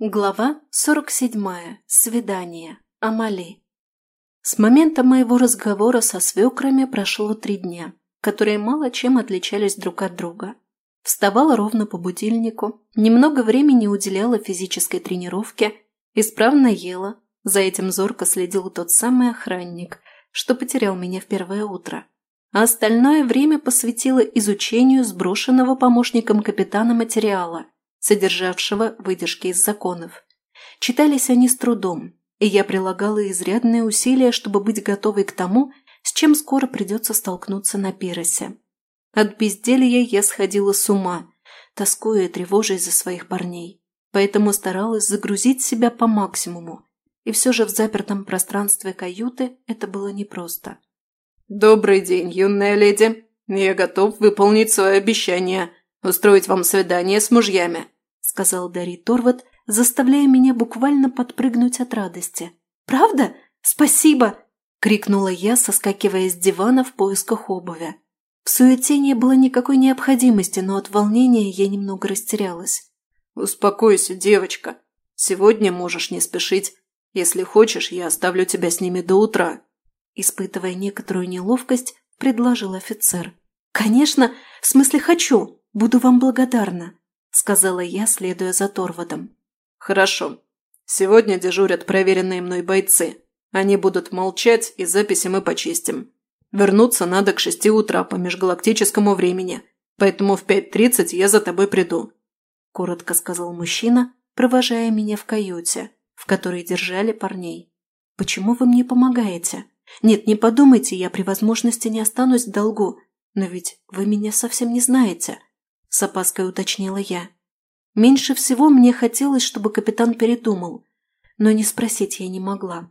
Глава 47. Свидание. Амали. С момента моего разговора со свекрами прошло три дня, которые мало чем отличались друг от друга. Вставала ровно по будильнику, немного времени уделяла физической тренировке, исправно ела, за этим зорко следил тот самый охранник, что потерял меня в первое утро. А остальное время посвятила изучению сброшенного помощником капитана материала – содержавшего выдержки из законов. Читались они с трудом, и я прилагала изрядные усилия, чтобы быть готовой к тому, с чем скоро придется столкнуться на пиросе. От безделья я сходила с ума, тоскуя и тревожась за своих парней, поэтому старалась загрузить себя по максимуму, и все же в запертом пространстве каюты это было непросто. «Добрый день, юная леди. Я готов выполнить свое обещание устроить вам свидание с мужьями», – сказал Дарий Торват, заставляя меня буквально подпрыгнуть от радости. «Правда? Спасибо!» – крикнула я, соскакивая с дивана в поисках обуви. В суете не было никакой необходимости, но от волнения я немного растерялась. «Успокойся, девочка. Сегодня можешь не спешить. Если хочешь, я оставлю тебя с ними до утра», – испытывая некоторую неловкость, предложил офицер. «Конечно, в смысле хочу!» Буду вам благодарна», – сказала я, следуя за Торвадом. «Хорошо. Сегодня дежурят проверенные мной бойцы. Они будут молчать, и записи мы почистим. Вернуться надо к шести утра по межгалактическому времени, поэтому в пять тридцать я за тобой приду», – коротко сказал мужчина, провожая меня в каюте, в которой держали парней. «Почему вы мне помогаете? Нет, не подумайте, я при возможности не останусь в долгу, но ведь вы меня совсем не знаете. – с опаской уточнила я. Меньше всего мне хотелось, чтобы капитан передумал, но не спросить я не могла.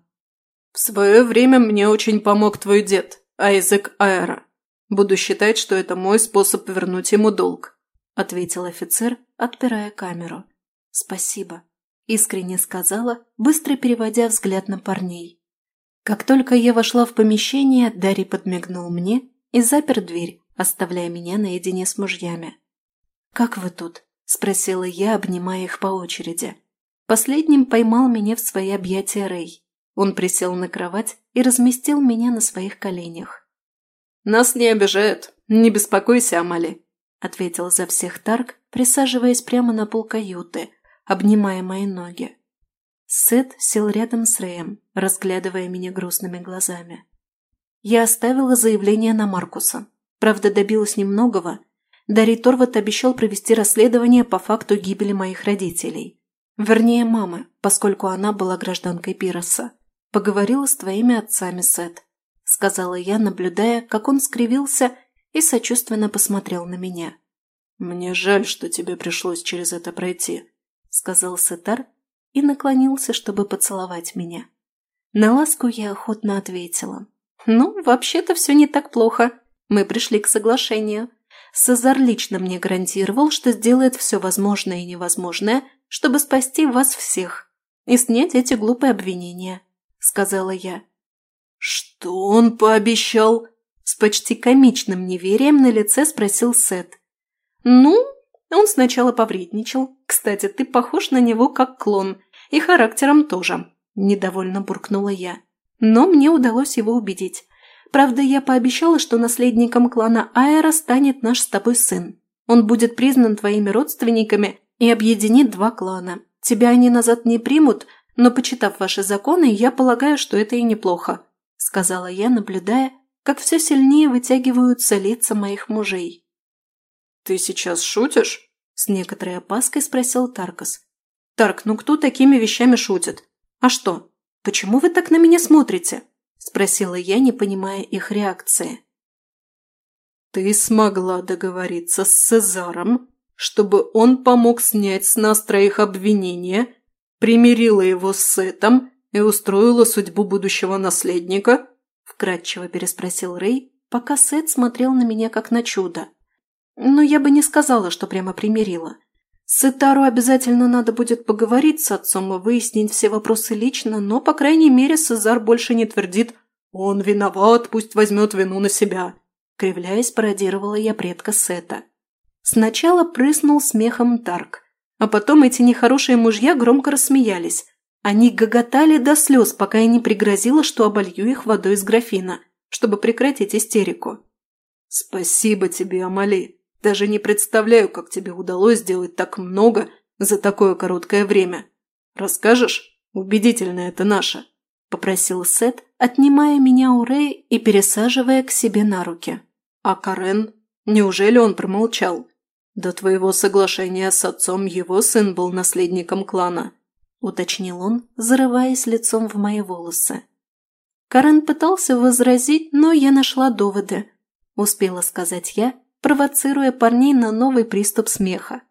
«В свое время мне очень помог твой дед, Айзек Аэра. Буду считать, что это мой способ вернуть ему долг», – ответил офицер, отпирая камеру. «Спасибо», – искренне сказала, быстро переводя взгляд на парней. Как только я вошла в помещение, Дарий подмигнул мне и запер дверь, оставляя меня наедине с мужьями. «Как вы тут?» – спросила я, обнимая их по очереди. Последним поймал меня в свои объятия Рэй. Он присел на кровать и разместил меня на своих коленях. «Нас не обижают. Не беспокойся, Амали», – ответил за всех Тарк, присаживаясь прямо на пол каюты, обнимая мои ноги. Сет сел рядом с Рэем, разглядывая меня грустными глазами. Я оставила заявление на Маркуса. Правда, добилась немногого, Дарий Торват обещал провести расследование по факту гибели моих родителей. Вернее, мамы, поскольку она была гражданкой Пироса. Поговорила с твоими отцами, Сет. Сказала я, наблюдая, как он скривился и сочувственно посмотрел на меня. «Мне жаль, что тебе пришлось через это пройти», — сказал Сетар и наклонился, чтобы поцеловать меня. На ласку я охотно ответила. «Ну, вообще-то все не так плохо. Мы пришли к соглашению. Сазар лично мне гарантировал, что сделает все возможное и невозможное, чтобы спасти вас всех и снять эти глупые обвинения», – сказала я. «Что он пообещал?» – с почти комичным неверием на лице спросил Сет. «Ну, он сначала повредничал. Кстати, ты похож на него как клон, и характером тоже», – недовольно буркнула я. Но мне удалось его убедить. Правда, я пообещала, что наследником клана Аэра станет наш с тобой сын. Он будет признан твоими родственниками и объединит два клана. Тебя они назад не примут, но, почитав ваши законы, я полагаю, что это и неплохо», – сказала я, наблюдая, как все сильнее вытягиваются лица моих мужей. «Ты сейчас шутишь?» – с некоторой опаской спросил Таркас. «Тарк, ну кто такими вещами шутит? А что? Почему вы так на меня смотрите?» – спросила я, не понимая их реакции. «Ты смогла договориться с Цезаром, чтобы он помог снять с нас троих обвинения, примирила его с Сетом и устроила судьбу будущего наследника?» – вкратчиво переспросил Рэй, пока Сет смотрел на меня как на чудо. «Но я бы не сказала, что прямо примирила. Сетару обязательно надо будет поговорить с отцом и выяснить все вопросы лично, но, по крайней мере, Сезар больше не твердит «Он виноват, пусть возьмет вину на себя». Кривляясь, пародировала я предка Сета. Сначала прыснул смехом Тарк, А потом эти нехорошие мужья громко рассмеялись. Они гоготали до слез, пока я не пригрозила, что оболью их водой из графина, чтобы прекратить истерику. «Спасибо тебе, Амали. Даже не представляю, как тебе удалось сделать так много за такое короткое время. Расскажешь? Убедительно это наше», – попросил Сет, отнимая меня у Рэя и пересаживая к себе на руки. «А Карен? Неужели он промолчал? До твоего соглашения с отцом его сын был наследником клана», – уточнил он, зарываясь лицом в мои волосы. Карен пытался возразить, но я нашла доводы. Успела сказать я, провоцируя парней на новый приступ смеха.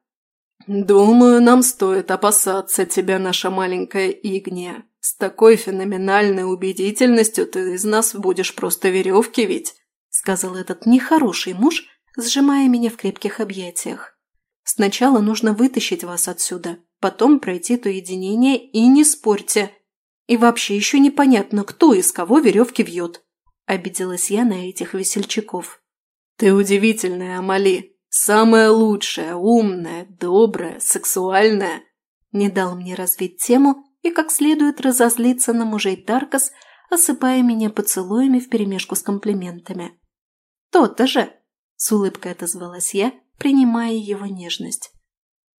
«Думаю, нам стоит опасаться тебя, наша маленькая Игния. С такой феноменальной убедительностью ты из нас будешь просто веревки ведь», сказал этот нехороший муж, сжимая меня в крепких объятиях. «Сначала нужно вытащить вас отсюда, потом пройти то единение и не спорьте. И вообще еще непонятно, кто из кого веревки вьет», обиделась я на этих весельчаков. «Ты удивительная, Амали», Самая лучшая, умная, добрая, сексуальная. Не дал мне развить тему и как следует разозлиться на мужей Таркас, осыпая меня поцелуями вперемешку с комплиментами. «То-то же!» – с улыбкой отозвалась я, принимая его нежность.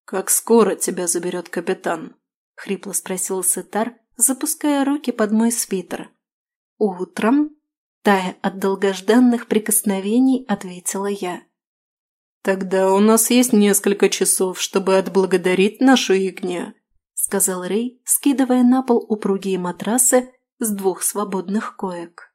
«Как скоро тебя заберет капитан?» – хрипло спросил Сетар, запуская руки под мой свитер. «Утром?» – тая от долгожданных прикосновений, ответила я. «Тогда у нас есть несколько часов, чтобы отблагодарить нашу Игнию», сказал Рэй, скидывая на пол упругие матрасы с двух свободных коек.